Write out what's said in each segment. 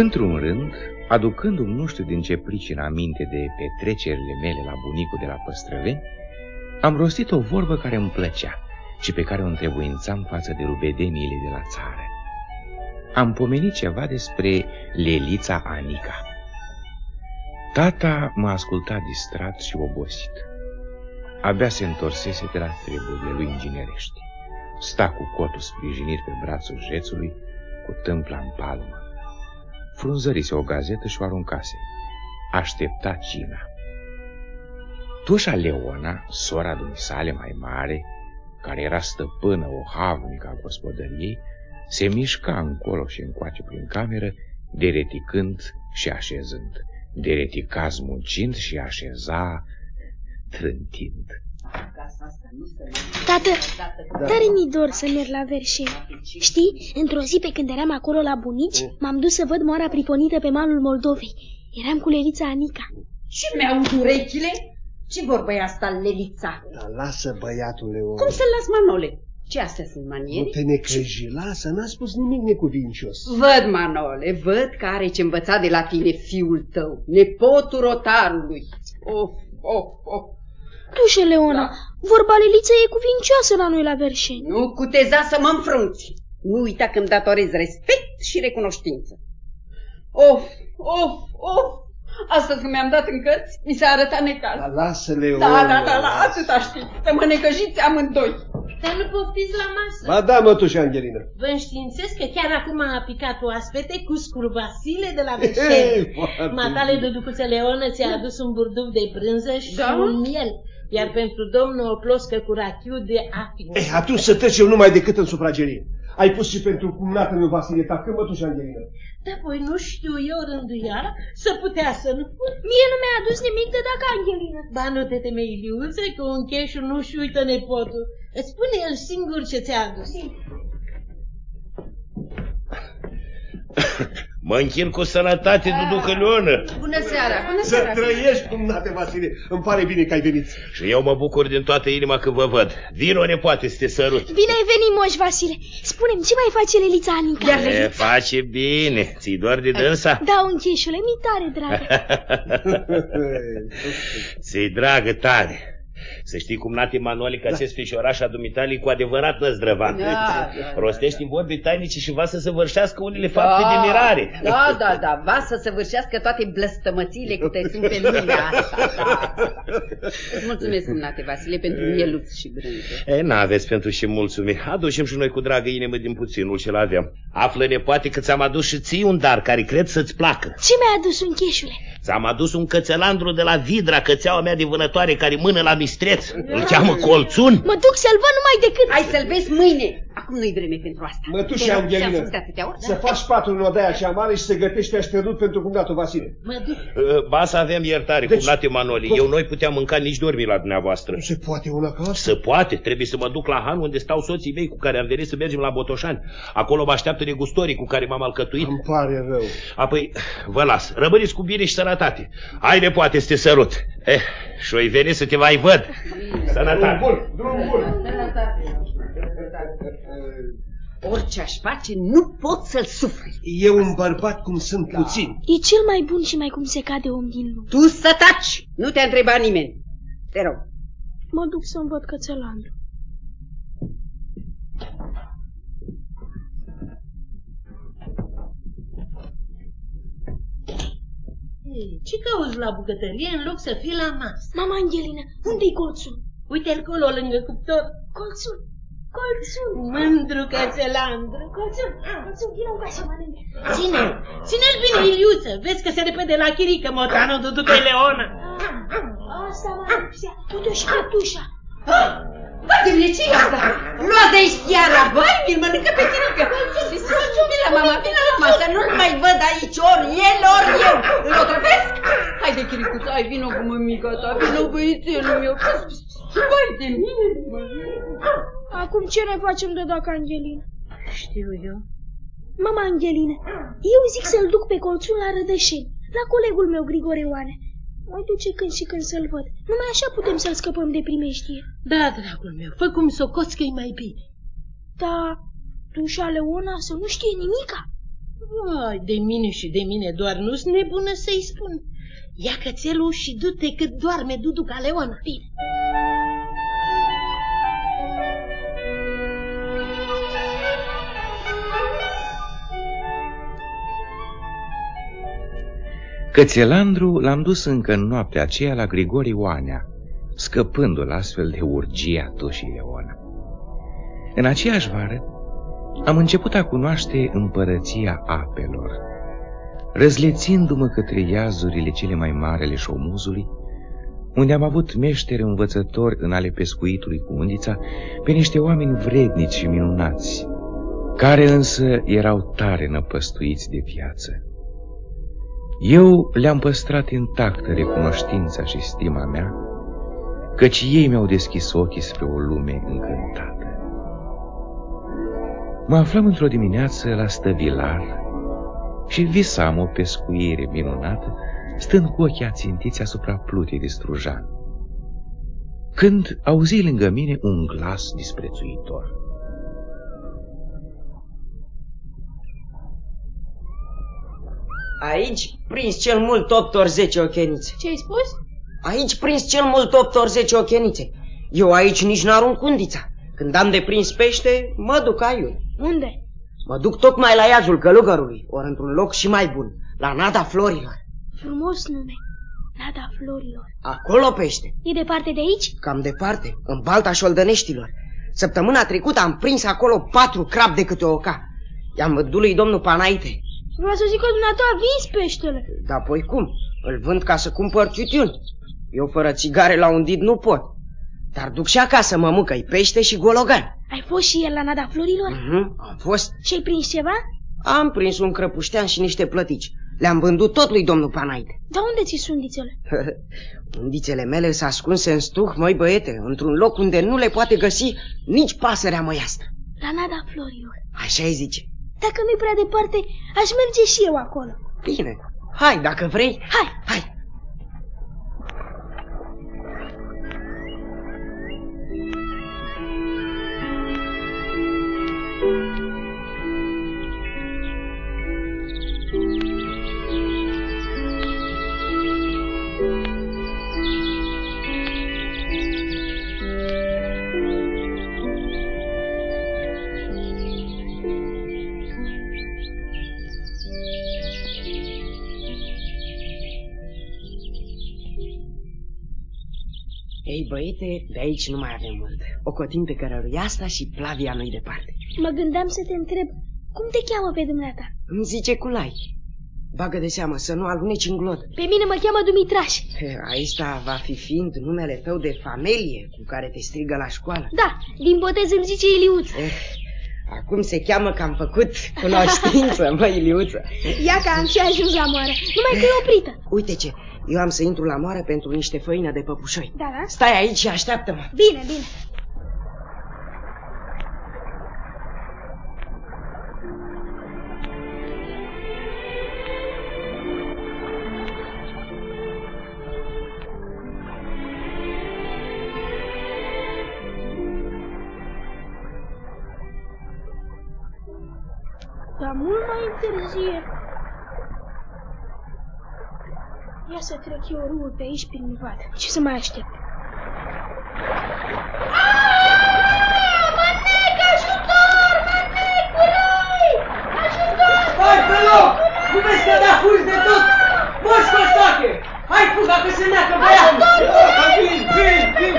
Într-un rând, aducându-mi nu știu din ce pricină aminte de petrecerile mele la bunicul de la Păstrăveni, am rostit o vorbă care îmi plăcea și pe care o întrebuințam față de rubedeniile de la țară. Am pomenit ceva despre Lelița Anica. Tata m-a ascultat distrat și obosit. Abia se întorsese de la treburile lui inginerești. Sta cu cotul sprijinit pe brațul jețului, cu tâmpla în palmă frunzărise o gazetă și o aruncase. Aștepta cina. Tușa Leona, sora dumisale mai mare, care era stăpână o havnică a gospodăriei, se mișca încolo și încoace prin cameră, dereticând și așezând, deretica zmuncind și așeza trântind. Tată, tare mi dor să merg la Verșe. Știi, într-o zi pe când eram acolo la bunici, m-am dus să văd moara priponită pe malul Moldovei. Eram cu Lelița Anica. Și mi-au urechile? Ce vorbă e asta, Lelița? Da, lasă băiatul Leon. Cum să-l las, Manole? Ce astea sunt manieri? Nu te necăji, lasă, n-a spus nimic necuvincios. Văd, Manole, văd că are ce învăța de la tine fiul tău, nepotul rotarului. Of, of, of. Dușe, Leona, da. vorba Leliță e cuvincioasă la noi la Verșeni. Nu cuteza să mă înfrunți. Nu uita că îmi datorez respect și recunoștință. Of, of, of, Astăzi când mi-am dat în cărți, mi s-a arătat necaz. Da, lasă-le, Da, da, da, da, atâta știți, să mă necăjiți amândoi. Dar nu poftiți la masă. Ba da, mătușa Angelina. Vă înștiințez că chiar acum a picat oaspete cu scul Vasile de la Veșeni. Matale de ducuță Leonă ți-a adus un burduf de brânză și da? un miel. Iar pentru domnul o ploscă cu rachiu de afin. Eh, atunci să trecem numai decât în sufragerie. Ai pus și pentru cumnată meu Vasile ta, că mătușa Angelina. Da, păi nu știu eu rânduiala să putea să nu pun. Mie nu mi-a adus nimic de dacă Angelina. Ba nu te teme, Iliuță, că un cheșul nu-și uită nepotul. Îți spune el singur ce ți-a adus. Mă închin cu sănătate, Duducă Leonă. Bună seara, bună seara. Să trăiești, cumnate Vasile. Îmi pare bine că ai venit. Și eu mă bucur din toată inima că vă văd. Vino, nepoate, să te sărut. Bine ai venit, moș Vasile. Spune-mi, ce mai face Lelița Anica? E, face bine. Ți-i doar de dânsa? Da, uncheșule, mi tare dragă. Ți-i dragă tare. Să știi cum Nati Manoli că da. acest fișoraș a dumitalii cu adevărat năzdrăvat. Da, da, Rostești în vorbe tainice și va să săvârșească unele da, fapte de mirare. Da, da, da, va să săvârșească toate blăstămățiile câte sunt pe lumea asta. Da. Îți mulțumesc, Nate Vasile, pentru mieluț și brânză. E, n-aveți pentru și mulțumiri. Aducem și noi cu dragă inimă din puținul ce-l avem. Află-ne poate că ți-am adus și ții un dar care cred să-ți placă. Ce mi-a adus un cheșule? Ți-am adus un cățelandru de la Vidra, cățeaua mea de vânătoare care mână la mistreț. Îl cheamă Colțun. Mă duc să-l văd numai decât... Hai să-l vezi mâine. Acum nu-i vreme pentru asta. Mă tu și Angelina, să faci patru în odaia cea mare și să gătești așternut pentru cumnatul Vasile. Mă duc. Uh, ba să avem iertare, deci, cumnate Manoli. Cum? Eu noi puteam mânca nici dormi la dumneavoastră. Nu se poate una ca asta? Se poate. Trebuie să mă duc la Han unde stau soții mei cu care am venit să mergem la Botoșani. Acolo mă așteaptă negustorii cu care m-am alcătuit. Îmi pare rău. Apoi, vă las. Rămâneți cu bine și sănătate. Hai, ne poate să te sărut. Eh, și-o veni să te mai văd. Sănătate. Drum bun, drum bun. Sănătate. Orice aș face, nu pot să-l suferi. E un bărbat cum sunt da. puțin. E cel mai bun și mai cum se cade om din lume. Tu să taci! Nu te-a întrebat nimeni. Te rog. Mă duc să-mi văd cățelandru. Ce cauți la bucătărie în loc să fii la masă? Mama Angelina, unde-i colțul? Uite-l acolo, lângă cuptor. Colțul? Colțul! Mândru cățelandru. Colțul, colțul, vină ca să mănânc. Ține, ține-l bine, Iliuță. Vezi că se repede la chirică, motanul duducă Leona. Asta mă lipsea. Uite și cătușa. Vai de ce asta? Lua de aici chiara, vai, mi-l mănâncă pe chirică. Vine la mama, vine la masă, nu-l mai văd aici, ori el, ori eu. Îl otrăvesc? Haide, chiricuță, hai, vină cu mămica ta, vină băiețelul meu. Vai de mine, Acum ce ne facem de dacă Angelina? Știu eu. Mama Angelină, eu zic să-l duc pe colțul la Rădășeni, la colegul meu Grigore Oane. Mă duce când și când să-l văd. Numai așa putem să-l scăpăm de primeștie. Da, dragul meu, fă cum socoți că e mai bine. Da, tu și Leona să nu știe nimica. Vai, de mine și de mine doar nu-s nebună să-i spun. Ia cățelul și du-te cât doarme Dudu ca Leona. Bine. Cățelandru l-am dus încă în noaptea aceea la Grigori Oanea, scăpându-l astfel de urgia tușii Leona. În aceeași vară am început a cunoaște împărăția apelor, răzlețindu-mă către iazurile cele mai mari ale șomuzului, unde am avut meșteri învățători în ale pescuitului cu undița pe niște oameni vrednici și minunați, care însă erau tare năpăstuiți de viață. Eu le-am păstrat intactă recunoștința și stima mea, căci ei mi-au deschis ochii spre o lume încântată. Mă aflam într-o dimineață la stăvilar și visam o pescuire minunată, stând cu ochii ațintiți asupra plutei de strujan. Când auzi lângă mine un glas disprețuitor. Aici prins cel mult 8 ori 10 ochenițe. Ce ai spus? Aici prins cel mult 8 ori 10 ochenițe. Eu aici nici n-arunc undița. Când am de prins pește, mă duc aiul. Unde? Mă duc tocmai la iazul călugărului, ori într-un loc și mai bun, la Nada Florilor. Frumos nume. Nada Florilor. Acolo pește. E departe de aici? Cam departe, în balta șoldăneștilor. Săptămâna trecută am prins acolo patru crab de câte o oca. I-am văzut lui domnul Panaite. Vreau să zic că dumneata a vins peștele. Da, păi cum? Îl vând ca să cumpăr ciutiuni. Eu fără țigare la un dit nu pot. Dar duc și acasă mămucă pește și gologan. Ai fost și el la nada florilor? Mhm, am fost. Și ai prins ceva? Am prins un crăpuștean și niște plătici. Le-am vândut tot lui domnul Panaite. Dar unde ți sunt undițele? Undițele mele s-a ascunse în stuh, măi băiete, într-un loc unde nu le poate găsi nici pasărea măiastră. La nada florilor. Așa îi zice. Dacă nu-i prea departe, aș merge și eu acolo. Bine, hai dacă vrei. Hai! Hai! Ei, băiete, de aici nu mai avem mult. O cotim pe cărăruia asta și Plavia nu-i departe. Mă gândeam să te întreb, cum te cheamă pe dumneata? Îmi zice Culai. Bagă de seamă să nu aluneci în glod. Pe mine mă cheamă Dumitraș. Aici va fi fiind numele tău de familie cu care te strigă la școală. Da, din botez îmi zice Iliuț. Eh, acum se cheamă că am făcut cunoștință, mă, Iliuță. Ia că am și ajuns la moară, numai că e oprită. Uite ce, eu am să intru la moară pentru niște făină de păpușoi. Da, da? Stai aici și așteaptă-mă. Bine, bine. Trec eu râul pe aici prin vad. Ce să mai aștept? Hai pe loc! Nu vezi că da fugi de tot? Moș Costache! Hai fuga că se neacă băiatul! Vin, vin, vin!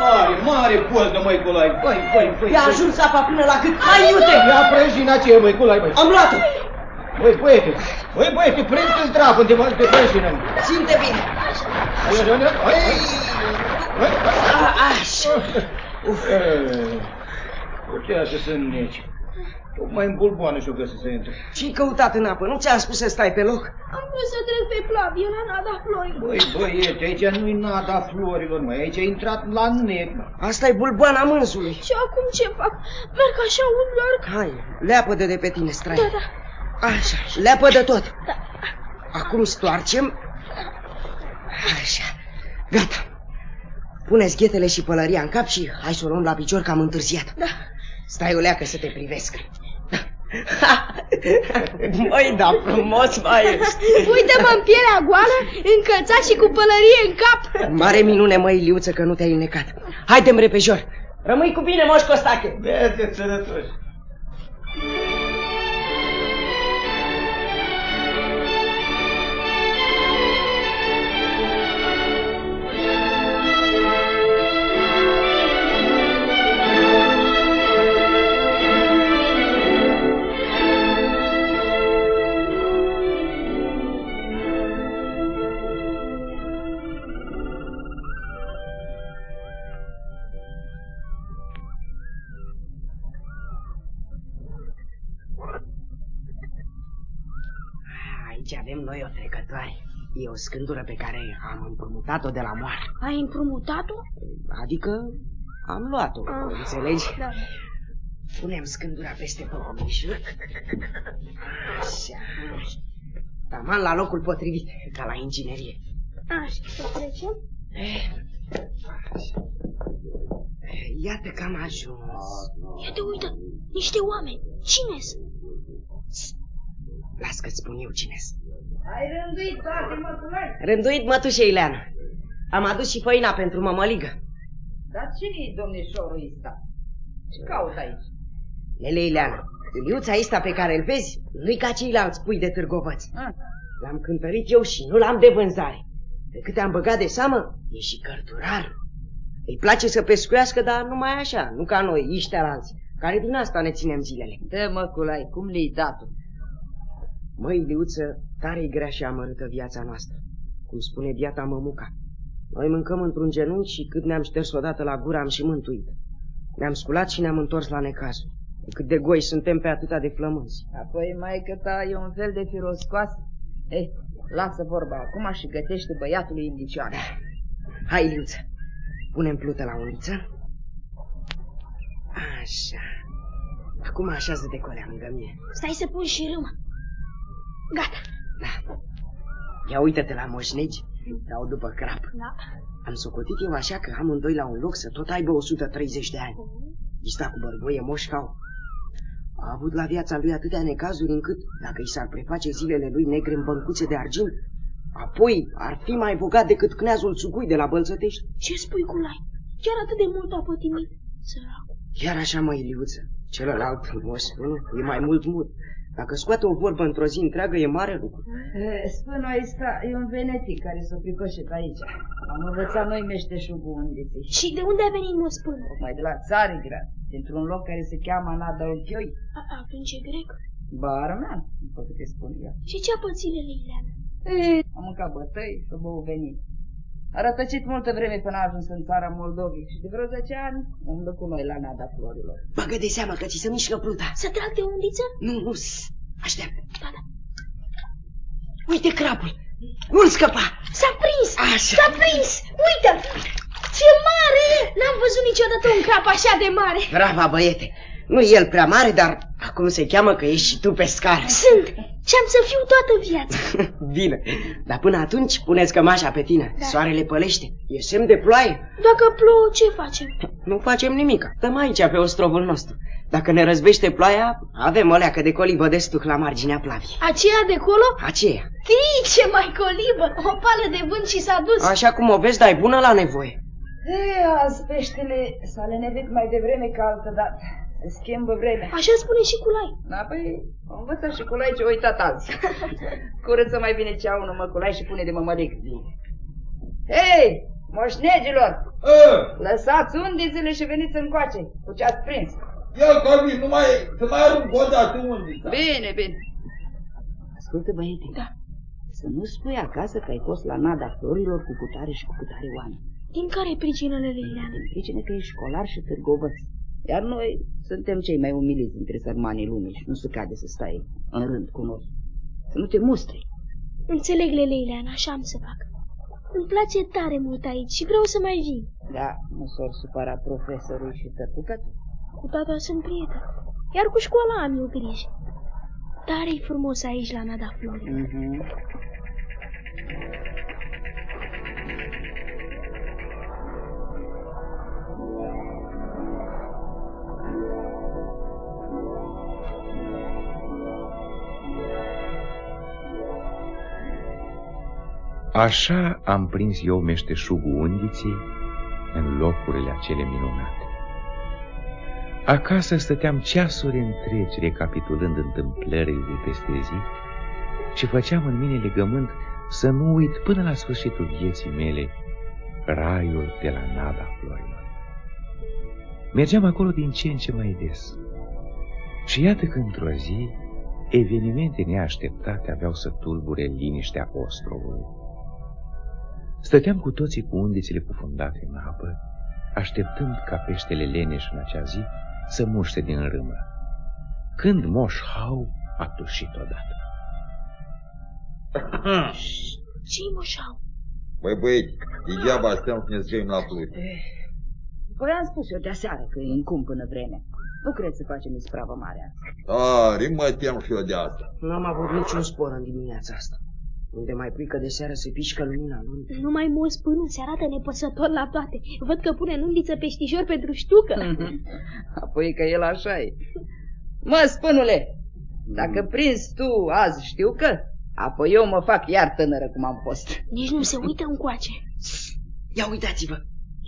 Mare, mare poldă, măi, Colai. Băi, băi, băi. I-a ajuns apa până la gât. Hai, iute! Ia prăjina aceea, măi, Colai, băi. Am luat-o! Băi, băiete, băi, băiete, prinde-ți dracu de, de prăjină. Ținte bine! Hai, hai, hai, hai. A, așa! Putea să se înneci. Tocmai în bulboană și-o găsit să intre. Ce-ai căutat în apă? Nu ți-am spus să stai pe loc? Am vrut să trec pe plavie la nada florii. Băi, băiete, aici nu-i nada florilor, măi. Aici a intrat la nec. asta e bulboana mânzului. Și acum ce fac? Merg așa un larg? Hai, leapă de de pe tine, strai. Da, da. Așa, leapă de tot. Da. Acum stoarcem. Așa, gata. Puneți ghetele și pălăria în cap și hai să o luăm la picior că am întârziat. Da. Stai o leacă să te privesc. Măi, da, frumos mai ești. Uite-mă în pielea goală, încălțat și cu pălărie în cap. Mare minune, măi, Liuță, că nu te-ai înnecat. Haide-mi repejor. Rămâi cu bine, moș Costache. Bine, sănătoși. Aici noi o trecătoare. E o scândură pe care am împrumutat-o de la moară. Ai împrumutat-o? Adică am luat-o, Ah. înțelegi? Da. Punem scândura peste pomișul. Așa. Taman la locul potrivit, ca la inginerie. Așa, să trecem. Iată că am ajuns. Ia te uită, niște oameni. cine sunt? Las că-ți spun eu cine sunt. Ai rânduit toate măculari? Rânduit mătușe Ileana. Am adus și făina pentru mămăligă. Dar cine-i domnișorul ăsta? Ce caut aici? Lele Ileana, Iliuța ăsta pe care îl vezi, nu-i ca ceilalți pui de târgovăți. Ah. L-am cântărit eu și nu l-am de vânzare. De câte am băgat de seamă, e și cărturar. Îi place să pescuiască, dar numai așa, nu ca noi, iștealanți, care din asta ne ținem zilele. Dă măculai, cum le-ai dat Măi, Liuță, tare-i grea și amărâtă viața noastră. Cum spune biata mămuca. Noi mâncăm într-un genunchi și cât ne-am șters odată la gură am și mântuit. Ne-am sculat și ne-am întors la necazul. Cât de goi suntem pe atâta de flămânzi. Apoi mai că ta e un fel de firoscoasă. Eh, lasă vorba acum și gătește băiatului indicioare. Hai, Liuță, punem plută la uniță. Așa. Acum așează-te colea lângă mine. Stai să pun și râma. Gata. Da. Ia uită-te la moșnegi, dau după crap. Da. Am socotit eu așa că amândoi la un loc să tot aibă 130 de ani. Ista cu bărboie moșcau. A avut la viața lui atâtea necazuri încât, dacă i s-ar preface zilele lui negre în băncuțe de argint, apoi ar fi mai bogat decât cneazul Țucui de la Bălțătești. Ce spui cu lai? Chiar atât de mult a pătimit. Săracul. Chiar așa, măi, Iliuță. Celălalt, o spun, e mai mult mult. Dacă scoate o vorbă într-o zi întreagă, e mare lucru. Eh, Spânul ăsta e un venetic care s-a pricoșit aici. Am învățat noi meșteșugul undiții. Și de unde a venit mă spână? Mai de la Țarigrad, dintr-un loc care se cheamă Nada Ochioi. A- Atunci e grec. Ba, armean, după câte spun eu. Și ce-a pățit Ileana? Ei, am mâncat bătăi și bău venit. A rătăcit multă vreme până a ajuns în țara Moldovei și de vreo 10 ani umblă cu noi la Nada Florilor. Bagă de seamă că ți se mișcă pluta. Să trag de undiță? Nu, nu, s- așteaptă. Da, da. Uite crapul. Nu-l scăpa. S-a prins! Așa. S-a prins! Uite-l! Ce mare! N-am văzut niciodată un crap așa de mare. Brava, băiete. Nu e el prea mare, dar acum se cheamă că ești și tu pe scară. Sunt și am să fiu toată viața. Bine, dar până atunci puneți cămașa pe tine. Da. Soarele pălește. E semn de ploaie. Dacă plouă, ce facem? Nu facem nimic. Stăm aici pe ostrovul nostru. Dacă ne răzbește ploaia, avem o leacă de colibă de stuc la marginea plavii. Aceea de colo? Aceea. Ii, ce mai colibă! O pală de vânt și s-a dus. Așa cum o vezi, dai bună la nevoie. Ei, azi peștele s-a lenevit mai devreme ca altă dată. Se schimbă vremea. Așa spune și Culai. Da, păi, învăță și culai ce a uitat azi. Curăță mai bine cea unul măculai și pune de mămălic. Hei, moșnegilor, Ă, lăsați undițele și veniți încoace cu ce ați prins. ia Calvin, nu mai, să mai arunc o dată unde Bine, bine. Ascultă, băiete. Da. Să nu spui acasă că ai fost la nada florilor cu cutare și cu cutare oameni. Din care pricină Ileana? Din pricină că ești școlar și târgovăț. Iar noi suntem cei mai umiliți dintre sărmanii lumii și nu se cade să stai în rând cu noi. Să nu te mustri. Înțeleg, Leleilean, așa am să fac. Îmi place tare mult aici și vreau să mai vin. Da, nu s-or supăra profesorul și tătucă Cu tata sunt prieten, iar cu școala am eu grijă. Tare-i frumos aici la Nada Flori. Mm-hmm. Așa am prins eu meșteșugul undiței în locurile acele minunate. Acasă stăteam ceasuri întregi recapitulând întâmplările de peste zi și făceam în mine legământ să nu uit până la sfârșitul vieții mele raiul de la Nada Floima. Mergeam acolo din ce în ce mai des. Și iată că într-o zi evenimente neașteptate aveau să tulbure liniștea ostrovului. Stăteam cu toții cu undițele cufundate în apă, așteptând ca peștele leneș în acea zi să muște din râmă. Când Moș Hau a tușit odată. Ce-i Moșau? Băi băieți, degeaba stăm să ne zgăim la plut. Păi am spus eu de aseară că e în cum până vreme. Nu cred să facem ispravă mare asta. Tare mă tem și eu de asta. N-am avut niciun spor în dimineața asta. Unde mai plică de seară se pișcă lumina lunii. Nu mai mult până se arată nepăsător la toate. Văd că pune în undiță peștișor pentru ștucă. Apoi că el așa e. Mă, spânule, dacă prins tu azi știu că, apoi eu mă fac iar tânără cum am fost. Nici nu se uită încoace. Ia uitați-vă,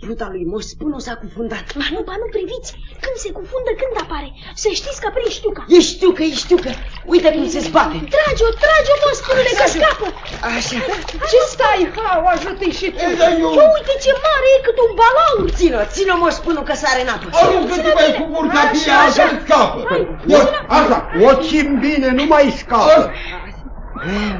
Ruta lui Moș Spunu s-a cufundat. Ba nu, ba nu, priviți! Când se cufundă, când apare? Să știți că prin știuca. E știucă, e știucă. Uite cum se zbate. Trage-o, trage-o, mă, spune că scapă. Așa. Ce stai, hau, ajută-i și tu. Ia uite ce mare e cât un balaur. Ține-o, ține-o, mă, Spunu că sare în apă. Aruncă-te mai cu burcapia, așa scapă. Așa, o țin bine, nu mai scapă.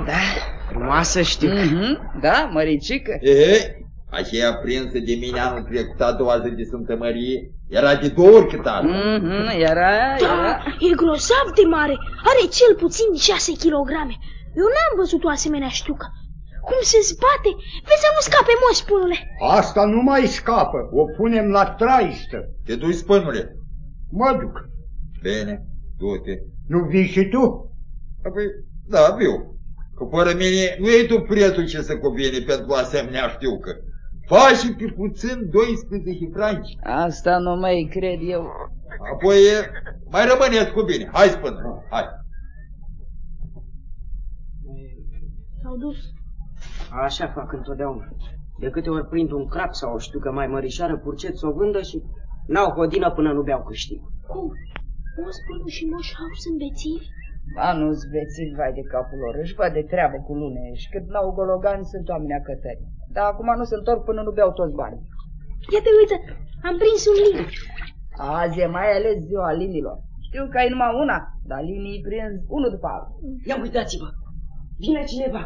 Da, frumoasă știu. Mm-hmm, da, măricică. E, aceea prinsă de mine anul trecut, a doua zi de Sfântă Mărie, era de două ori cât altă. Mm-hmm, era, Da, era. e grozav de mare. Are cel puțin 6 kilograme. Eu n-am văzut o asemenea știucă. Cum se zbate? Vezi să nu scape, mă, spune Asta nu mai scapă, o punem la traistă. Te duci, spânule? Mă duc. Bine, du-te. Nu vii și tu? Apoi, da, viu. Că fără mine nu e tu prețul ce să cuvine pentru asemenea știucă. Faci și pe puțin 12 franci. Asta nu mai cred eu. Apoi mai rămâneți cu bine. Hai, spână, hai. S-au dus. Așa fac întotdeauna. De câte ori prind un crap sau o știucă mai mărișoară, purcet să o vândă și n-au hodină până nu beau câștig. Cum? Mă, spune și moșau sunt bețivi? Ba nu-ți veți vai de capul lor, își văd de treabă cu lune și cât n-au gologani sunt oameni acătări. Dar acum nu se întorc până nu beau toți banii. Ia te uită, am prins un lin. Azi e mai ales ziua linilor. Știu că ai numai una, dar linii prins unul după altul. Ia uitați-vă, vine cineva.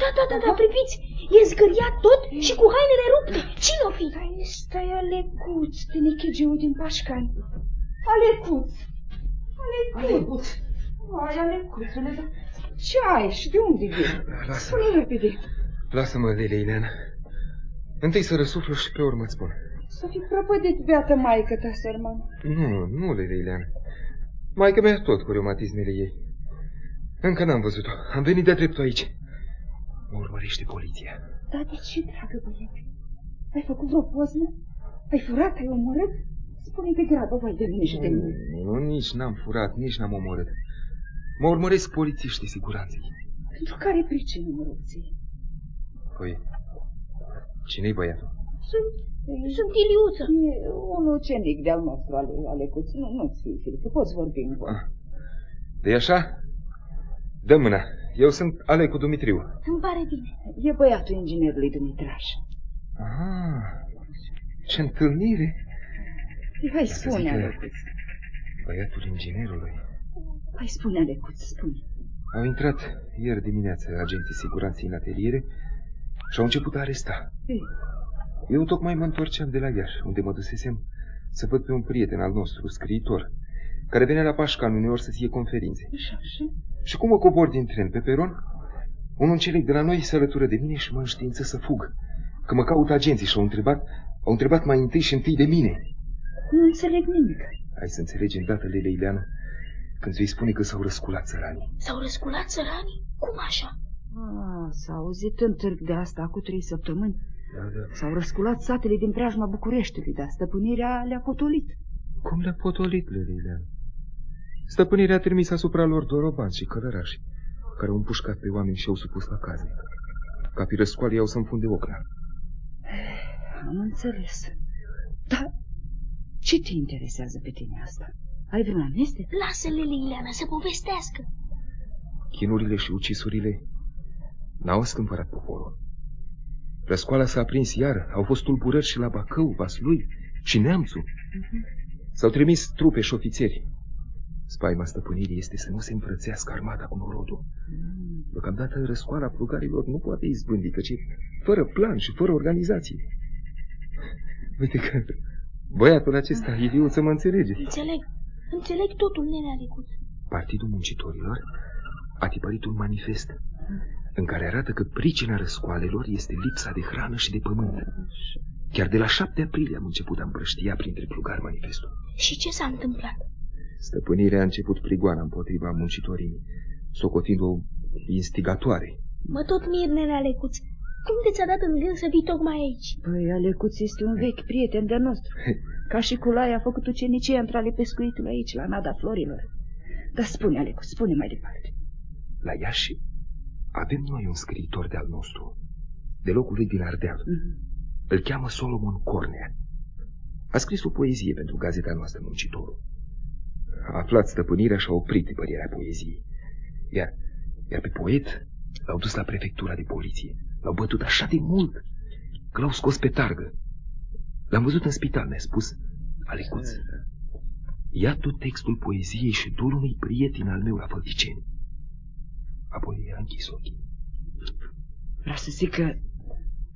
Da, da, da, da, priviți, e zgâriat tot și cu hainele rupte. Cine o fi? Stai, Alecuț, tinichegeu din Pașcani. Alecuț, Alecuț. Alecuț. Ai, Alecuțule, dar ce ai și de unde vii? Lasă-mă. Spune repede. Lasă-mă, Leileana. Întâi să răsuflu și pe urmă îți spun. Să fi prăpădit beată maică ta, sărman. Nu, nu, Leileana. Maica mea tot cu reumatismele ei. Încă n-am văzut-o. Am venit de dreptul aici. Mă urmărește poliția. Dar de ce, dragă băiete? Ai făcut vreo poznă? Ai furat? Ai omorât? Spune de grabă, vai de mine și de mine. Nu, nici n-am furat, nici n-am omorât. Mă urmăresc polițiști siguranței. Pentru care pricină mă rog ție? Păi, cine-i băiatul? Sunt, sunt Iliuță. E un ucenic de-al nostru, ale, Alecuț. Nu, nu-ți fii frică, poți vorbi în vorbă. Ah. de așa? Dă mâna. Eu sunt Alecu Dumitriu. Îmi pare bine. E băiatul inginerului Dumitraș. Ah, ce întâlnire! Hai, Să spune, zic că- Alecuț. Băiatul inginerului. Hai, spune, Alecuț, spune. Au intrat ieri dimineață agenții siguranței în ateliere și au început a aresta. Ei, Eu tocmai mă întorceam de la Iași, unde mă dusesem să văd pe un prieten al nostru, scriitor, care vine la Pașcan uneori să fie conferințe. Așa, așa. Și cum mă cobor din tren pe peron, un înțeleg de la noi se alătură de mine și mă înștiință să fug. Că mă caut agenții și au întrebat, au întrebat mai întâi și întâi de mine. Nu înțeleg nimic. Hai să înțelegi îndată, Lele Ileana, când îți vei spune că s-au răsculat țăranii. S-au răsculat țăranii? Cum așa? Ah, s-a auzit în târg de asta cu trei săptămâni. Da, da. S-au răsculat satele din preajma Bucureștiului, dar stăpânirea le-a potolit. Cum le-a potolit, Lele Ileana? Stăpânirea a trimis asupra lor dorobanți și călărași, care au împușcat pe oameni și au supus la cazne. Capii răscoalii au să înfunde ocna. Am înțeles. Dar ce te interesează pe tine asta? Ai vreun amestec? Lasă-le, Ileana, să povestească. Chinurile și ucisurile n-au scâmpărat poporul. Răscoala s-a aprins iar, au fost tulburări și la Bacău, Vaslui și Neamțu. S-au trimis trupe și ofițeri. Spaima stăpânirii este să nu se înfrățească armata cu norodul. Deocamdată răscoala plugarilor nu poate izbândi, căci fără plan și fără organizație. Uite că băiatul acesta, idiot, să mă înțelege. Înțeleg. Înțeleg totul, nenea Lecuț. Partidul Muncitorilor a tipărit un manifest în care arată că pricina răscoalelor este lipsa de hrană și de pământ. Chiar de la 7 aprilie am început a împrăștia printre plugari manifestul. Și ce s-a întâmplat? Stăpânirea a început prigoana împotriva muncitorii, socotind-o instigatoare. Mă tot mir, nenea Lecuț. Cum de ți-a dat în gând să vii tocmai aici? Păi, Alecuț este un vechi prieten de nostru. Ca și cu Laia a făcut ucenicie între ale pescuitului aici, la nada florilor. Dar spune, Alecuț, spune mai departe. La Iași avem noi un scriitor de-al nostru, de locul lui din Ardeal. Mm-hmm. Îl cheamă Solomon Cornea. A scris o poezie pentru gazeta noastră, Muncitorul. A aflat stăpânirea și a oprit tipărirea poeziei. Iar, iar pe poet l-au dus la prefectura de poliție. L-au bătut așa de mult că l-au scos pe targă. L-am văzut în spital, mi-a spus Alecuț. Ia tu textul poeziei și du unui prieten al meu la Fălticeni. Apoi a închis ochii. Vreau să zic că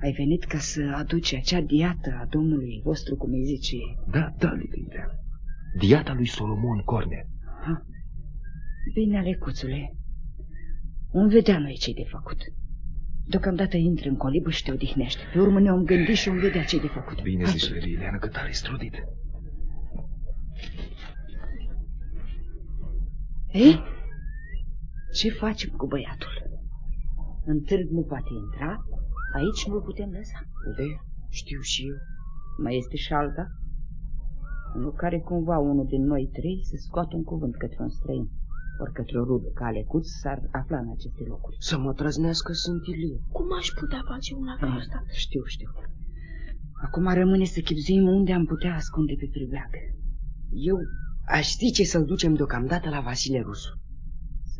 ai venit ca să aduci acea diată a domnului vostru, cum îi zice. Da, da, Liliana. Diata lui Solomon Corner. Ha. Bine, Alecuțule. Vom vedea noi ce de făcut. Deocamdată intră în colibă și te odihnește. Pe urmă ne-om gândi și vom vedea ce de făcut. Bine zici, Liliana, că tare strudit. Ei? Ce facem cu băiatul? În târg nu poate intra, aici nu-l putem lăsa. De? Știu și eu. Mai este și alta? Nu care cumva unul din noi trei să scoată un cuvânt către un străin, ori către o rudă, ca Alecuț s-ar afla în aceste locuri. Să mă trăznească sunt Ilie. Cum aș putea face una ca asta? Știu, știu. Acum rămâne să chipzuim unde am putea ascunde pe pribeagă. Eu aș zice să-l ducem deocamdată la Vasile Rusu.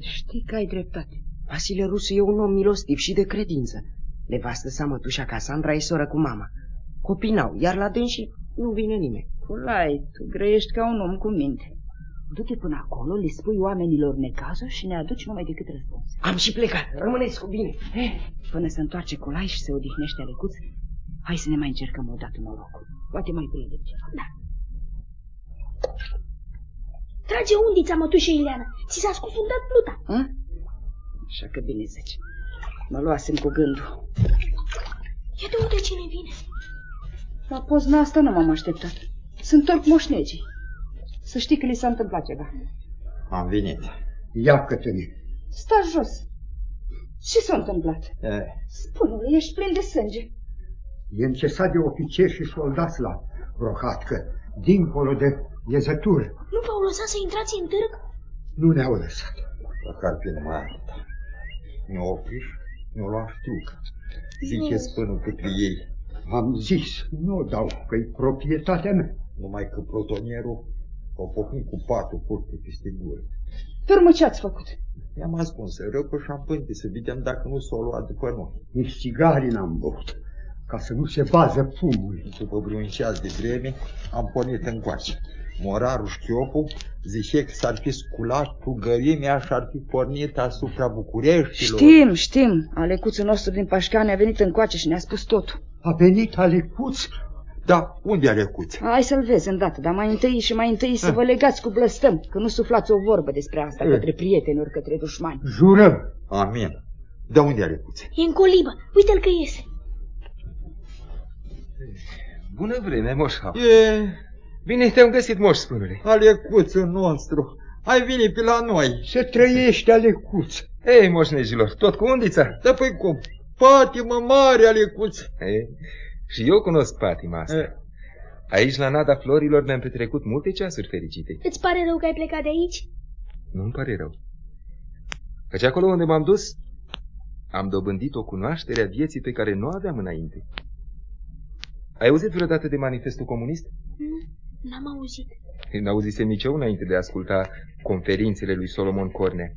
Să știi că ai dreptate. Vasile Rusu e un om milostiv și de credință. Nevastă sa mătușa Casandra e soră cu mama. Copii n-au, iar la dânsii nu vine nimeni. Pulai, tu grăiești ca un om cu minte. Du-te până acolo, le spui oamenilor necazul și ne aduci numai decât răspuns. Am și plecat, rămâneți cu bine. Eh, până se întoarce Colai și se odihnește Alecuț, hai să ne mai încercăm o dată norocul. Poate mai prinde ceva. Da. Trage undița, mătușe Ileana. Ți s-a scufundat pluta. A? Așa că bine zici. Mă luasem cu gândul. Ia de unde cine vine? La pozna asta nu m-am așteptat. Sunt torc moșnegii. Să știi că li s-a întâmplat ceva. Am venit. Ia cătăne. Sta jos. Ce s-a întâmplat? E. Spune-le, ești plin de sânge. E încesat de ofițeri și soldați la Rohatcă, dincolo de iezătură. Nu v-au lăsat să intrați în târg? Nu ne-au lăsat. Măcar prin Marta. Ne-au oprit, ne-au luat știucă. Zice spânul către ei. Am zis, nu dau, că-i proprietatea mea. Numai că protonierul o pocnit cu patru furte peste gură. Pe urmă ce ați făcut? I-am ascuns răpă și am pânte să vedem dacă nu s-o luat după noi. Nici țigarii n-am băut, ca să nu se bază fumul. După vreun ceas de vreme, am pornit încoace. Morarul Șchiopu zice că s-ar fi sculat plugărimea și ar fi pornit asupra Bucureștilor. Știm, știm. Alecuțul nostru din Pașcane a venit încoace și ne-a spus totul. A venit Alecuț? Da, unde are cuț? Hai să-l vezi îndată, dar mai întâi și mai întâi să vă legați cu blăstăm, că nu suflați o vorbă despre asta către prieteni ori către dușmani. Jurăm. Amin. Dar unde are cuț? E în colibă. Uite-l că iese. Bună vreme, moșhau. E... Bine te-am găsit, moș, spânule. Alecuțul nostru. Ai venit pe la noi. Să trăiește alecuț. Ei, moșnegilor, tot cu undița? Da, păi cum? Patimă mare, alecuț. Ei, și eu cunosc patima asta. E. Aici, la nada florilor, ne-am petrecut multe ceasuri fericite. Îți pare rău că ai plecat de aici? Nu-mi pare rău. Căci acolo unde m-am dus, am dobândit o cunoaștere a vieții pe care nu o aveam înainte. Ai auzit vreodată de manifestul comunist? Nu, n-am auzit. N-auzisem nici eu înainte de a asculta conferințele lui Solomon Cornea.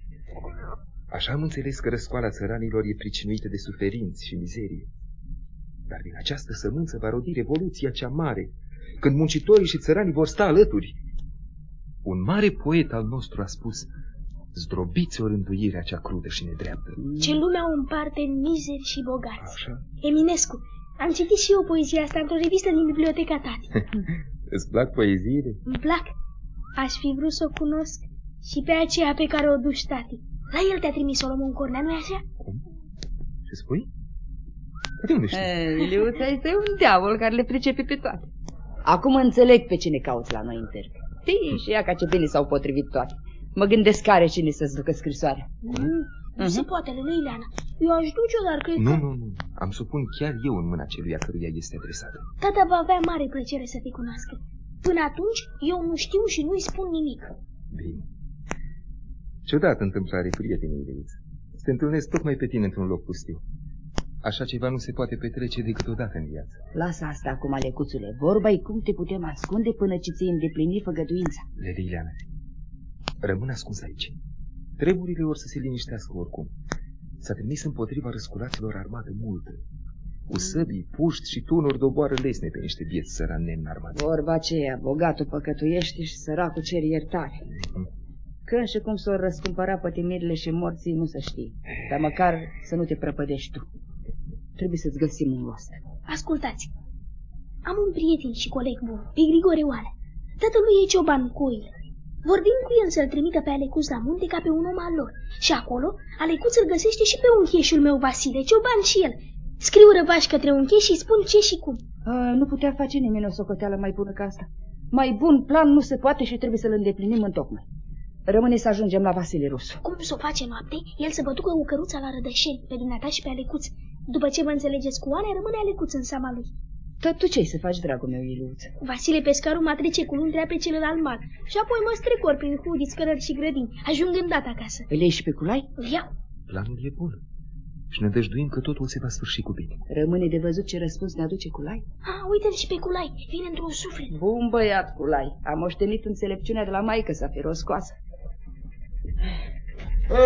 Așa am înțeles că răscoala țăranilor e pricinuită de suferinți și mizerie. Dar din această sămânță va rodi revoluția cea mare, când muncitorii și țăranii vor sta alături. Un mare poet al nostru a spus, zdrobiți o rânduirea cea crudă și nedreaptă. Ce lumea o împarte în mizeri și bogați. Așa. Eminescu, am citit și eu poezia asta într-o revistă din biblioteca tati. Îți plac poeziile? Îmi plac. Aș fi vrut să o cunosc și pe aceea pe care o duci tati. La el te-a trimis Solomon Cornea, nu-i așa? Cum? Ce spui? De unde știi? Iliuța este un diavol care le pricepe pe toate. Acum înțeleg pe cine cauți la noi în târg. Știi, și ea ca ce bine s-au potrivit toate. Mă gândesc care cine să-ți ducă scrisoarea. Mm. Nu se poate, Lele Ileana. Eu aș duce dar cred Nu, că... nu, nu. Am să pun chiar eu în mâna celuia căruia este adresată. Tata va avea mare plăcere să te cunoască. Până atunci, eu nu știu și nu-i spun nimic. Bine. Ciudată întâmplare, prietenii Ileiță. Se întâlnesc tocmai pe tine într-un loc pustiu. Așa ceva nu se poate petrece decât odată în viață. Lasă asta acum, alecuțule. vorba e cum te putem ascunde până ce ți-ai îndeplinit făgăduința. Lelileana, rămân ascuns aici. Treburile or să se liniștească oricum. S-a trimis împotriva răsculaților armată multă, cu săbii, puști și tunuri doboară lesne pe niște vieți sărani neînarmați. Vorba aceea, bogatul păcătuiește și săracul cer iertare. Mm. Când și cum s-o răscumpăra pătimirile și morții nu se știe, dar măcar să nu te prăpădești tu. Trebuie să-ți găsim un rost. Ascultați, am un prieten și coleg bun, pe Grigore Oală. Tatălui e cioban cu oile. Vorbim cu el să-l trimită pe Alecuț la munte ca pe un om al lor. Și acolo, Alecuț îl găsește și pe uncheșul meu Vasile, cioban și el. Scriu răvași către uncheș și spun ce și cum. A, nu putea face nimeni o socoteală mai bună ca asta. Mai bun plan nu se poate și trebuie să-l îndeplinim în tocmai. Rămâne să ajungem la Vasile Rusu. Cum să o face noapte? El să vă ducă cu căruța la rădășeni, pe dumneata și pe Alecuț. După ce vă înțelegeți cu Oane, rămâne Alecuț în seama lui. Tot tu ce să faci, dragul meu, Iliuț? Vasile Pescaru mă trece cu luntrea pe celălalt mal și apoi mă strecor prin hudii, scărări și grădini. Ajung îndată acasă. Îl iei și pe culai? Îl iau. Planul e bun și ne dăjduim că totul se va sfârși cu bine. Rămâne de văzut ce răspuns ne aduce culai. Ah, uite-l și pe culai, vine într-un suflet. Bun băiat, culai. Am moștenit înțelepciunea de la maică să fi roscoasă.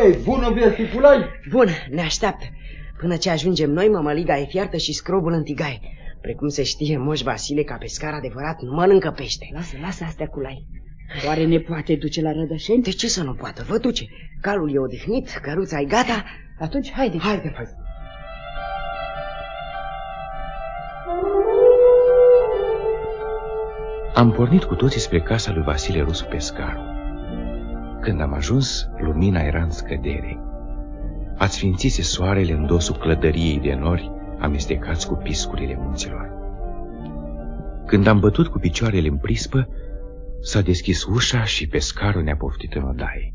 Ei, bună veste, culai! Bună, ne așteaptă. Până ce ajungem noi, mămăliga e fiartă și scrobul în tigaie. Precum se știe, moș Vasile, ca pescar adevărat, nu mănâncă pește. Lasă, lasă astea, culai. Oare ne poate duce la rădășeni? De ce să nu poată? Vă duce. Calul e odihnit, căruța e gata. Atunci, haide. Haide, haide. Am pornit cu toții spre casa lui Vasile Rusu Pescaru. Când am ajuns, lumina era în scădere. Ați sfințise soarele în dosul clădăriei de nori, amestecați cu piscurile munților. Când am bătut cu picioarele în prispă, s-a deschis ușa și pescarul ne-a poftit în odaie.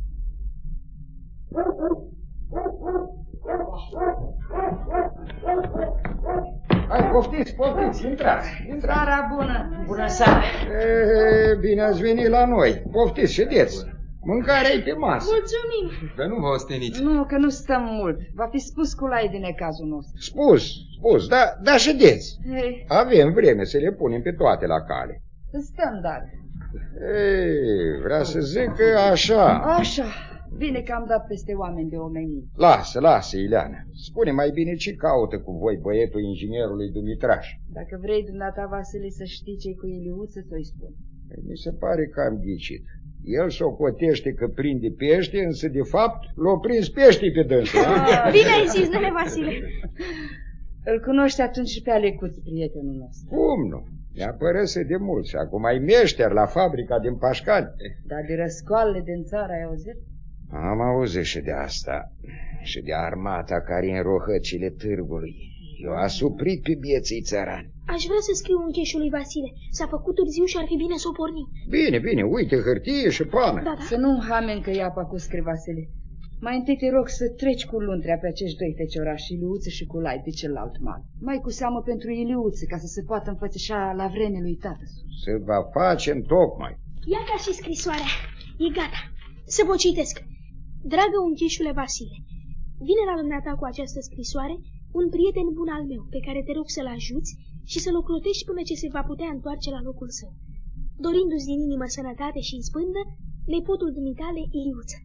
Hai, poftiți, poftiți, intrați. intrați. Seara bună! Bună seara! E, bine ați venit la noi. Poftiți, ședeți. Mâncarea e pe masă. Mulțumim! Dar nu vă osteniți. Nu, că nu stăm mult. Va fi spus culai din necazul nostru. Spus, spus, da, da ședeți. Ei, Avem vreme să le punem pe toate la cale. stăm, dar. Ei, vrea să zic că așa. Așa. Bine că am dat peste oameni de omenii. Lasă, lasă, Ileana. Spune mai bine ce caută cu voi băietul inginierului Dumitraș. Dacă vrei, dumneata, Vasile, să știi ce cu Iliuță, să-i spun. Mi se pare că am ghicit. El socotește că prinde pește, însă de fapt l-a prins pește pe dânsul. a? Bine ai zis, nene Vasile. Îl cunoști atunci și pe Alecuț, prietenul nostru. Cum nu? Mi-a părăse de mult și acum ai meșter la fabrica din Pașcani. Dar de răscoalele din țară ai auzit? Am auzit și de asta. Și de armata care e în rohăcile târgului. Eu asuprit pe bieții țărani. Aș vrea să scriu încheșului Vasile. S-a făcut târziu și ar fi bine să o pornim. Bine, bine, uite hârtie și pană. Da, da. Să nu hamen că ia cu scrie Vasile. Mai întâi te rog să treci cu luntrea pe acești doi feciorași, Iliuță și cu Lai, de celălalt mal. Mai cu seamă pentru Iliuță, ca să se poată înfățișa la vreme lui tată. Se va face în tocmai. Ia ca și scrisoarea. E gata. Să vă citesc. Dragă unchișule Vasile, vine la dumneata cu această scrisoare un prieten bun al meu, pe care te rog să-l ajuți și să-l ocrotești până ce se va putea întoarce la locul său. Dorindu-ți din inimă sănătate și izbândă, nepotul dumitale Iliuță.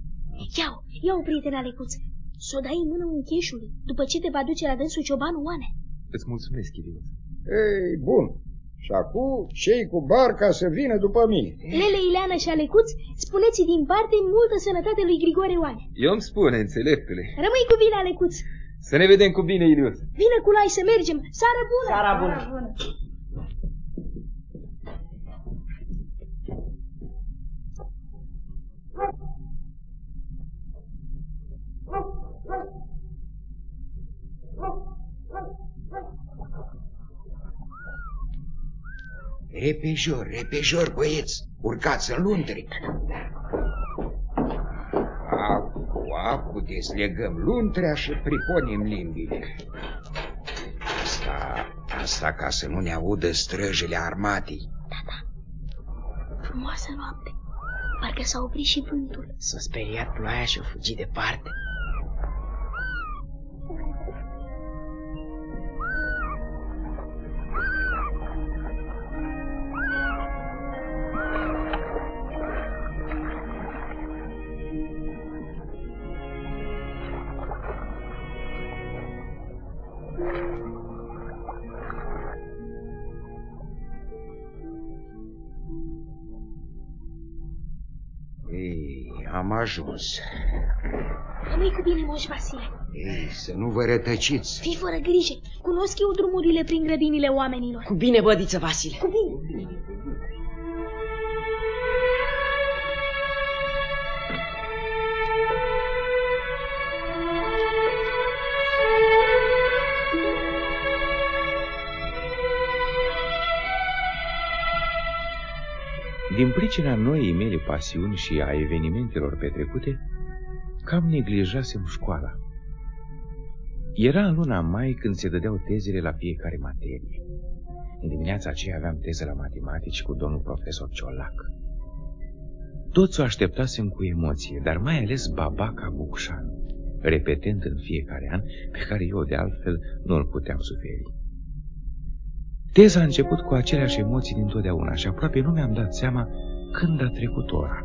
Iau, iau, prietena Alecuță, să o dai în mână uncheșului, după ce te va duce la dânsul ciobanul Oane. Îți mulțumesc, Iliuț. Ei, bun. Și acum cei cu barca să vină după mine. Lele, Ileana și Alecuț, spuneți din parte multă sănătate lui Grigore Oane. Eu îmi spune, înțeleptule. Rămâi cu bine, Alecuț. Să ne vedem cu bine, Iliuț. Vine cu lai să mergem. Seara bună! Seara bună! Seara bună. Repejor, repejor, băieți, urcați în luntri. Acu, acu, deslegăm luntrea și priponim limbile. Asta, asta ca să nu ne audă străjile armatei. Da, da. Frumoasă noapte. Parcă s-a oprit și vântul. S-a speriat ploaia și a fugit departe. Ajuns. Rămâi cu bine, moș Vasile. Ei, să nu vă rătăciți. Fii fără grijă. Cunosc eu drumurile prin grădinile oamenilor. Cu bine, bădiță Vasile. Cu bine. Din pricina noii mele pasiuni și a evenimentelor petrecute, cam neglijasem școala. Era în luna mai când se dădeau tezele la fiecare materie. În dimineața aceea aveam teză la matematici cu domnul profesor Ciolac. Toți o așteptasem cu emoție, dar mai ales babaca Bucșan, repetent în fiecare an, pe care eu de altfel nu îl puteam suferi. Teza a început cu aceleași emoții dintotdeauna și aproape nu mi-am dat seama când a trecut ora.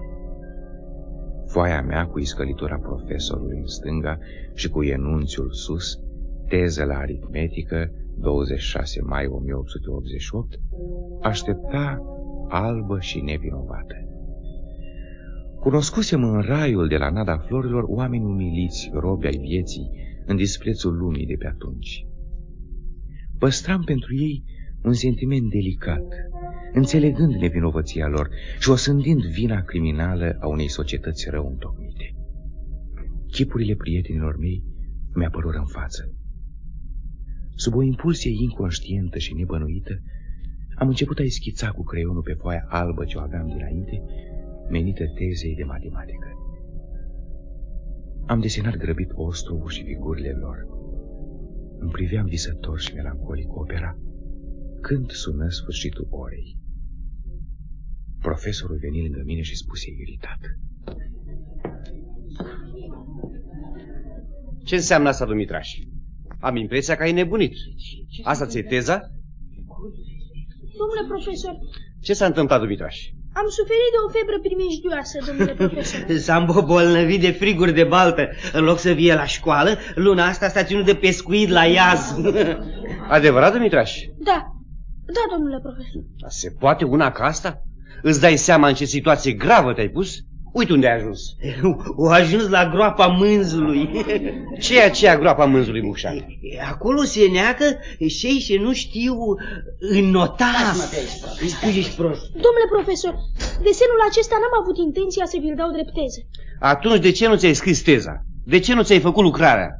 Foaia mea cu iscălitura profesorului în stânga și cu enunțiul sus, teză la aritmetică, 26 mai 1888, aștepta albă și nevinovată. Cunoscusem în raiul de la nada florilor oameni umiliți, robi ai vieții, în disprețul lumii de pe atunci. Păstram pentru ei un sentiment delicat, înțelegând nevinovăția lor și osândind vina criminală a unei societăți rău întocmite. Chipurile prietenilor mei mi-apărură în față. Sub o impulsie inconștientă și nebănuită, am început a schița cu creionul pe foaia albă ce o aveam dinainte, menită tezei de matematică. Am desenat grăbit ostrovul și figurile lor. Îmi priveam visător și melancolic opera, când sună sfârșitul orei. Profesorul veni lângă mine și spuse iritat. Ce înseamnă asta, Dumitraș? Am impresia că ai nebunit. Asta ți-e teza? Domnule profesor... Ce s-a întâmplat, Dumitraș? Am suferit de o febră primejdioasă, domnule profesor. S-a îmbolnăvit de friguri de baltă. În loc să vie la școală, luna asta s-a ținut de pescuit la iaz. Adevărat, Dumitraș? Da, da, domnule profesor. Dar se poate una ca asta? Îți dai seama în ce situație gravă te-ai pus? Uite unde a ajuns. O ajuns la groapa mânzului. Ce e aceea groapa mânzului, Bucșan? Acolo se neacă cei ce nu știu înnota. Tu ești prost. Domnule profesor, desenul acesta n-am avut intenția să vi-l dau drepteze. Atunci de ce nu ți-ai scris teza? De ce nu ți-ai făcut lucrarea?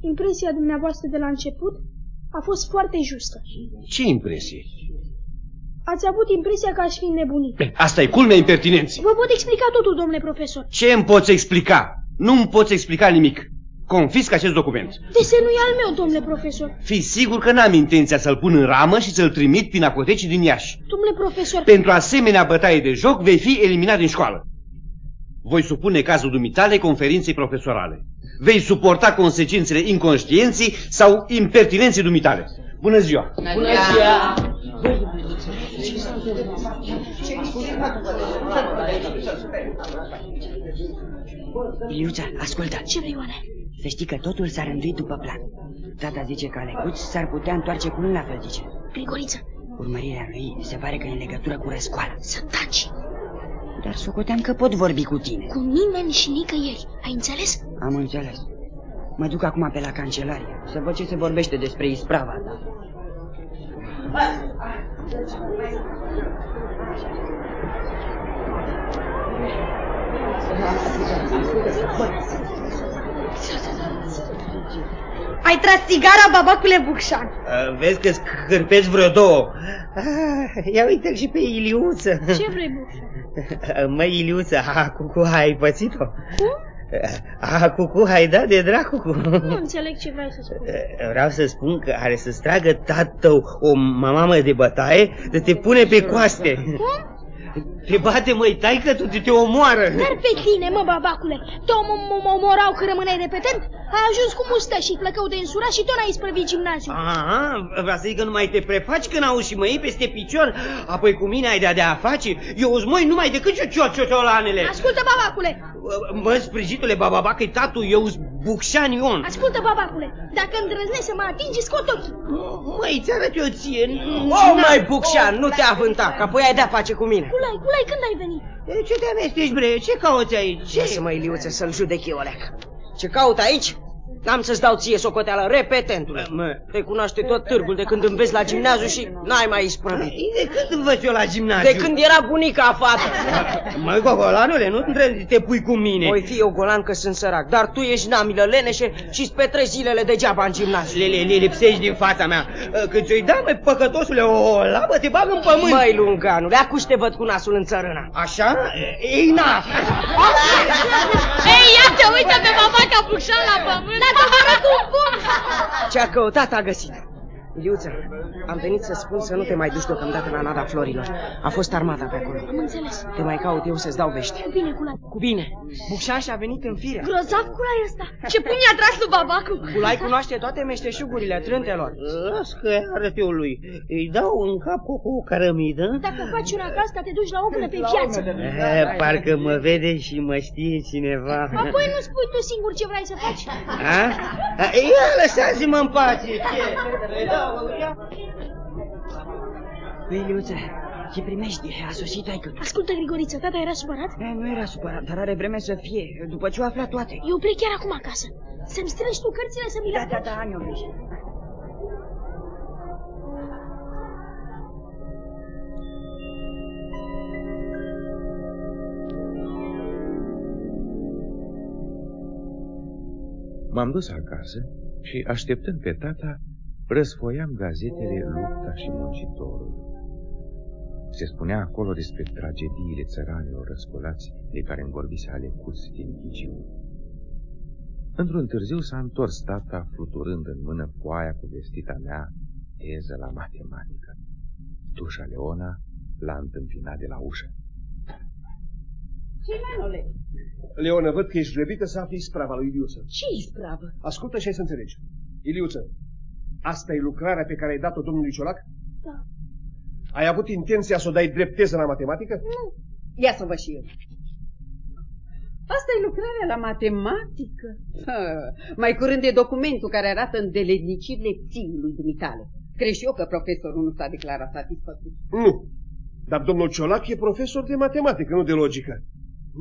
Impresia dumneavoastră de la început a fost foarte justă. Ce impresie? Ați avut impresia că aș fi nebunit. Asta e culmea impertinenței. Vă pot explica totul, domnule profesor. Ce îmi poți explica? Nu îmi poți explica nimic. Confisc acest document. Desenul e al meu, domnule profesor. Fii sigur că n-am intenția să-l pun în ramă și să-l trimit prin apotecii din Iași. Domnule profesor... Pentru asemenea bătaie de joc vei fi eliminat din școală. Voi supune cazul dumitale conferinței profesorale. Vei suporta consecințele inconștienții sau impertinenței dumitale. Bună ziua! Bună ziua! Iliuța, ascultă. Ce vrei, Ioane? Să știi că totul s-a rânduit după plan. Tata zice că Alecuț s-ar putea întoarce cu la fel, zice. Grigoriță. Urmărirea lui se pare că e în legătură cu răscoala. Să taci! Dar socoteam că pot vorbi cu tine. Cu nimeni și nicăieri. Ai înțeles? Am înțeles. Mă duc acum pe la cancelarie să văd ce se vorbește despre isprava ta. Ai tras țigara, babacule Bucșan. Uh, vezi că scârpești vreo două. Ah, ia uite și pe Iliuță. Ce vrei, Bucșan? Măi, Iliuță, a, cucu, ai pățit-o? Cum? A, cucu, hai da de dracu cu. Nu înțeleg ce vrei să spun. Vreau să spun că are să-ți tragă tatăl o mamă de bătaie de te pune pe coaste. Cum? Te bate, măi, tai că tu te omoară. Dar pe tine, mă, babacule, te omorau că rămâneai repetent? A ajuns cu mustă și flăcău de însurat și tot n-ai isprăvit gimnaziul. Aha, vreau să zic că nu mai te prefaci când auzi și măi peste picior, apoi cu mine ai de-a de-a face? Eu îți măi numai decât ciociolanele. Ascultă, babacule! Mă, sprijitule, bababac, e tatu, eu îți bucșan Ion. Ascultă, babacule, dacă îndrăznești să mă atingi, scot ochii. Măi, ți-arăt eu ție. O, mai bucșan, nu te avânta, că apoi ai de-a face cu mine. Culai, culai, când ai venit? Ce te amestești, bre? Ce cauți aici? Ce? Lasă-mă, Iliuță, să-l judec eu, Olec. Ce caut aici? N-am să-ți dau ție socoteală, repetentule. Mă. Te cunoaște tot târgul de când înveți la gimnaziu și n-ai mai isprăvit. De când învăț eu la gimnaziu? De când era bunica fată. Măi, gogolanule, nu trebuie să te pui cu mine. Voi fi eu golan că sunt sărac, dar tu ești namilă leneșe și-ți petreci zilele degeaba în gimnaziu. Le, le, le lipsești din fața mea. Că ți-o-i da, măi, păcătosule, o labă, te bag în pământ. Măi, lunganule, acuși te văd cu nasul în țărâna. Așa? Ei, na. Ei, iată, uite pe babaca bușan la pământ. L-a doborât un bun. Ce-a căutat a găsit. Iliuță, am venit să spun să nu te mai duci deocamdată la Nada Florilor. A fost armata pe acolo. Am înțeles. Te mai caut eu să-ți dau vești. Cu bine, culai. Cu bine. Bușan și-a venit în fire. Grozav culai ăsta. Ce pun i-a tras lui babacu. Culai cunoaște toate meșteșugurile trântelor. Las că arăt eu lui. Îi dau în cap cu o cărămidă. Dacă faci una ca asta, te duci la o până pe viață. E, parcă mă vede și mă știe cineva. Apoi nu spui tu singur ce vrei să faci? A? Ia lăsați-mă în pace. Ce? Iliuță, ce primești? A sosit ai Ascultă, Grigoriță, tata era supărat? E, nu era supărat, dar are vreme să fie, după ce o aflat toate. Eu plec chiar acum acasă. Să-mi strângi tu cărțile să mi le Da, da, da, am M-am dus acasă și, așteptând pe tata, răsfoiam gazetele Lupta și Muncitorul. Se spunea acolo despre tragediile țăranilor răscolați de care îmi vorbise Alecuț din Ghiciu. Într-un târziu s-a întors tata, fluturând în mână foaia cu vestita mea teză la matematică. Tușa Leona l-a întâmpinat de la ușă. Ce manole? Leona, văd că ești grăbită să afli isprava lui Iliuță. Ce ispravă? Ascultă și ai să înțelegi. Iliuță, asta e lucrarea pe care ai dat-o domnului Ciolac? Da. Ai avut intenția să o dai drepteză la matematică? Nu. Ia să văd și eu. Asta e lucrarea la matematică. Ha, mai curând e documentul care arată îndeletniciri lecțiunii dumitale. Crezi eu că profesorul nu s-a declarat satisfăcut? Nu. Dar domnul Ciolac e profesor de matematică, nu de logică.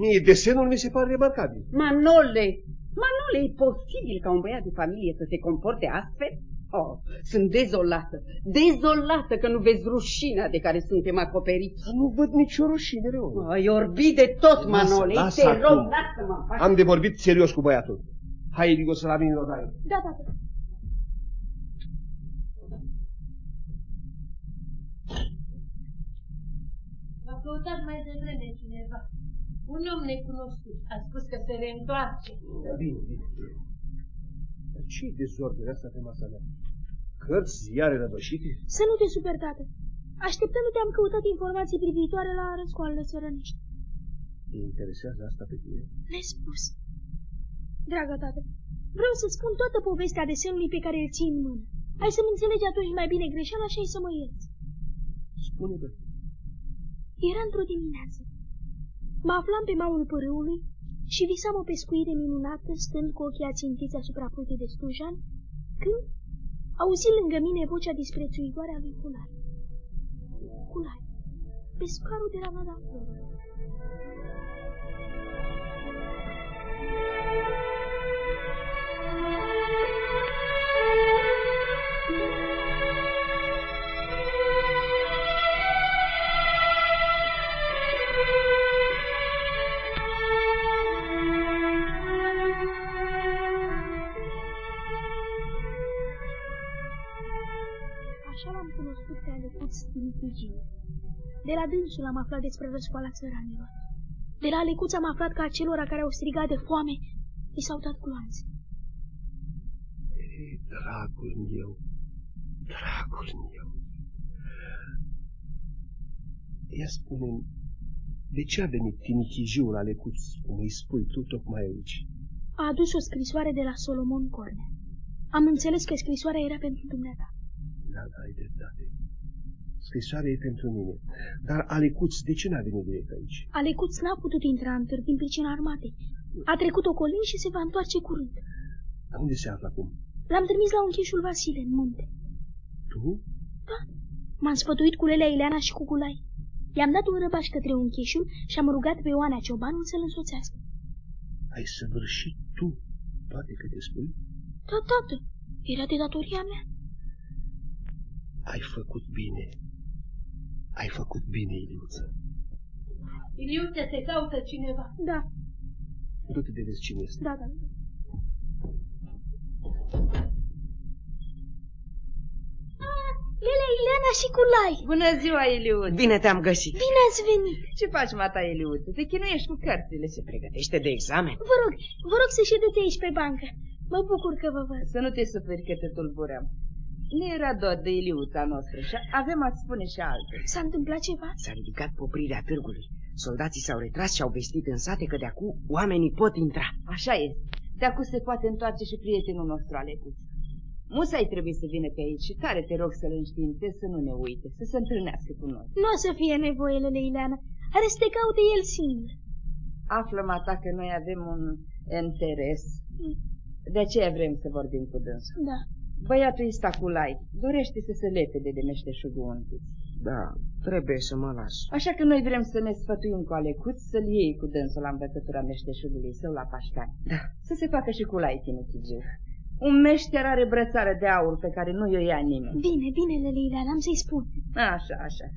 Mie desenul mi se pare remarcabil. Manole, Manole, e posibil ca un băiat de familie să se comporte astfel? Oh, sunt dezolată, dezolată că nu vezi rușinea de care suntem acoperiți. Nu văd nicio rușine, rău. Ai orbi de tot, Manole, lasă, te rog, lasă-mă. Am de vorbit serios cu băiatul. Hai, Eligo, să la mine o dai. Da, da, da. M-a căutat mai devreme cineva. Un om necunoscut a spus că se reîntoarce. Bine, bine. Dar ce dezordine asta pe masa mea? Cărți, ziare rădășite? Să nu te super, tată. Așteptându-te am căutat informații privitoare la răscoalele țărănești. Te interesează asta pe tine? Nespus. Dragă tată, vreau să spun toată povestea desenului pe care îl ții în mână. Ai să-mi înțelegi atunci mai bine greșeala și ai să mă ierți. Spune, bă. Era într-o dimineață. Mă aflam pe malul părâului și visam o pescuire minunată, stând cu ochii ațintiți asupra frutei de stujan, când auzi lângă mine vocea disprețuitoare a lui Culai. Culai, pescarul de la Madame De la dânsul am aflat despre răscoala țăranilor. De la Alecuț am aflat că acelora care au strigat de foame i s-au dat gloanțe. Ei, dragul meu, dragul meu. Ia spune de ce a venit tinichijiul Alecuț, cum îi spui tu tocmai aici? A adus o scrisoare de la Solomon Corne. Am înțeles că scrisoarea era pentru dumneata. Da, da, ai dreptate. Scrisoarea e pentru mine. Dar Alecuț, de ce n-a venit direct aici? Alecuț n-a putut intra în târg din pricina armatei. A trecut o colin și se va întoarce curând. Dar unde se află acum? L-am trimis la unchișul Vasile, în munte. Tu? Da. M-am sfătuit cu Lelea Ileana și cu Gulai. I-am dat un răbaș către unchișul și am rugat pe Oana Ciobanul să-l însoțească. Ai săvârșit tu toate câte spui? Da, tată. Era de datoria mea. Ai făcut bine. Ai făcut bine, Iliuță. Iliuță, te caută cineva. Da. Du-te de vezi cine este. Da, da. Lele, Ileana și Culai. Bună ziua, Iliuț. Bine te-am găsit. Bine ați venit. Ce faci, mata Iliuț? Te chinuiești cu cărțile. Se pregătește de examen. Vă rog, vă rog să ședeți aici pe bancă. Mă bucur că vă văd. Să nu te suferi că te tulbuream. Nu era doar de Iliuța noastră și avem a spune și alte. S-a întâmplat ceva? S-a ridicat poprirea târgului. Soldații s-au retras și au vestit în sate că de acum oamenii pot intra. Așa e. De acum se poate întoarce și prietenul nostru, Alecuț. Musai trebuie să vină pe aici și tare te rog să-l înștiințezi să nu ne uite, să se întâlnească cu noi. Nu o să fie nevoie, Leileana. Are să te caute el singur. Află, mata, că noi avem un interes. De aceea vrem să vorbim cu dânsul. Da. Băiatul ăsta cu lai dorește să se lepede de meșteșugul unchiți. Da, trebuie să mă las. Așa că noi vrem să ne sfătuim cu Alecuț să-l iei cu dânsul la învățătura meșteșugului său la Pașcani. Da. Să se facă și cu lai Tinichigiu. Un meșter are brățară de aur pe care nu i-o ia nimeni. Bine, bine, Leleila, am să-i spun. Așa, așa.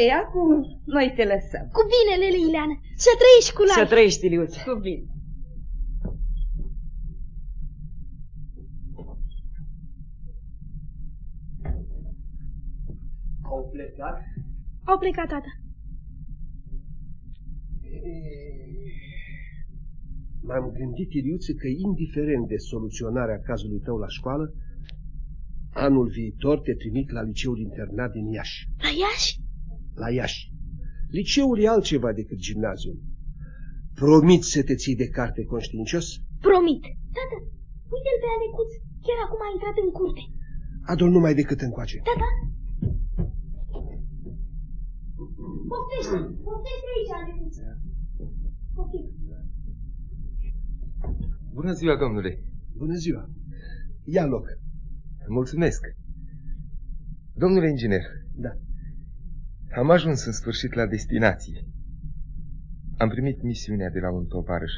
Ei, acum noi te lăsăm. Cu bine, Leleila, să trăiești cu lai. Să trăiești, Iliuț. Cu bine. Au plecat? Au plecat, tata. M-am gândit, Iliuță, că indiferent de soluționarea cazului tău la școală, anul viitor te trimit la liceul internat din Iași. La Iași? La Iași. Liceul e altceva decât gimnaziul. Promit să te ții de carte conștiincios? Promit. Tata, uite-l pe Alecuț. Chiar acum a intrat în curte. Adu-l numai decât încoace. Tata, Poftește, poftește aici, Alecuț. Poftim. Bună ziua, domnule. Bună ziua. Ia loc. Mulțumesc. Domnule inginer. Da. Am ajuns în sfârșit la destinație. Am primit misiunea de la un tovarăș.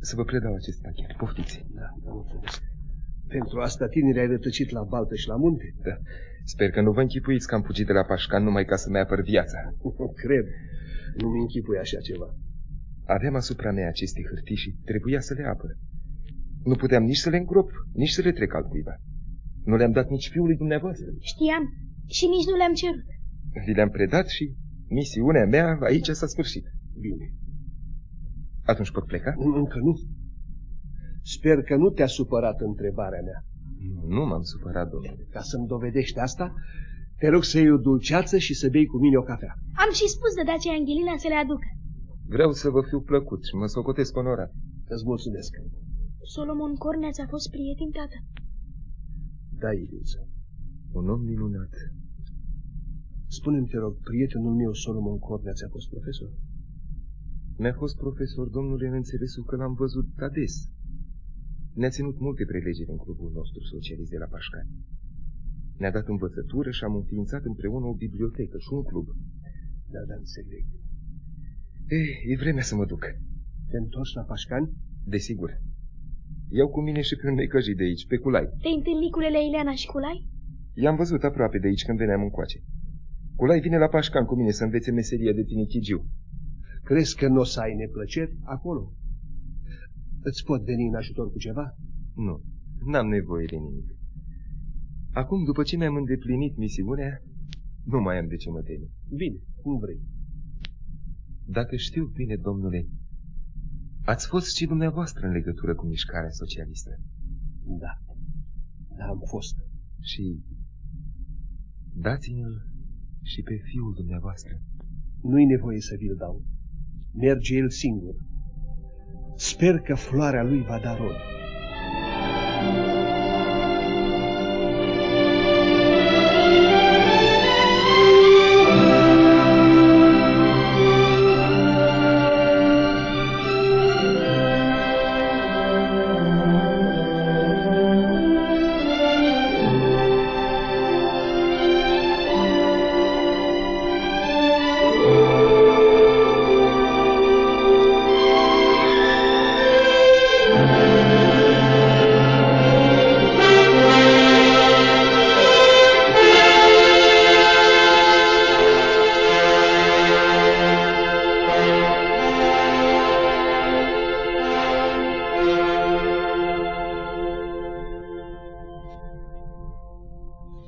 Să vă predau acest pachet. Poftiți. Da, da, mulțumesc. Pentru asta tinerii ai rătăcit la baltă și la munte? Da. Sper că nu vă închipuiți că am fugit de la Pașcan numai ca să-mi apăr viața. Cred. Nu-mi închipui așa ceva. Aveam asupra mea aceste hârtii și trebuia să le apăr. Nu puteam nici să le îngrop, nici să le trec altcuiva. Nu le-am dat nici fiului dumneavoastră. Știam și nici nu le-am cerut. Vi le-am predat și misiunea mea aici s-a sfârșit. Bine. Atunci pot pleca? Încă nu. Sper că nu te-a supărat întrebarea mea. Nu, nu m-am supărat, domnule. Ca să-mi dovedești asta, te rog să iei o dulceață și să bei cu mine o cafea. Am și spus de dacia Angelina să le aducă. Vreau să vă fiu plăcut și mă socotesc onorat. Îți mulțumesc. Solomon Cornea ți-a fost prieten, tată? Da, Iliuță. Un om minunat. Spune-mi, te rog, prietenul meu, Solomon Cornea, ți-a fost profesor? Mi-a fost profesor, domnule, în înțelesul că l-am văzut ades. Ne-a ținut multe prelegeri în clubul nostru socialist de la Pașcani. Ne-a dat învățătură și am înființat împreună o bibliotecă și un club. Da, da, înțeleg. Ei, e vremea să mă duc. Te întorci la Pașcani? Desigur. Iau cu mine și pe un necăjit de aici, pe Culai. Te-ai întâlnit cu Lele Ileana și Culai? I-am văzut aproape de aici când veneam încoace. Culai vine la Pașcan cu mine să învețe meseria de tinichigiu. Crezi că nu o să ai neplăceri acolo? Îți pot veni în ajutor cu ceva? Nu, n-am nevoie de nimic. Acum, după ce mi-am îndeplinit misiunea, nu mai am de ce mă teme. Bine, cum vrei. Dacă știu bine, domnule, ați fost și dumneavoastră în legătură cu mișcarea socialistă. Da, da, am fost. Și dați-mi-l și pe fiul dumneavoastră. Nu-i nevoie să vi-l dau. Merge el singur. Sper că floarea lui va da rod.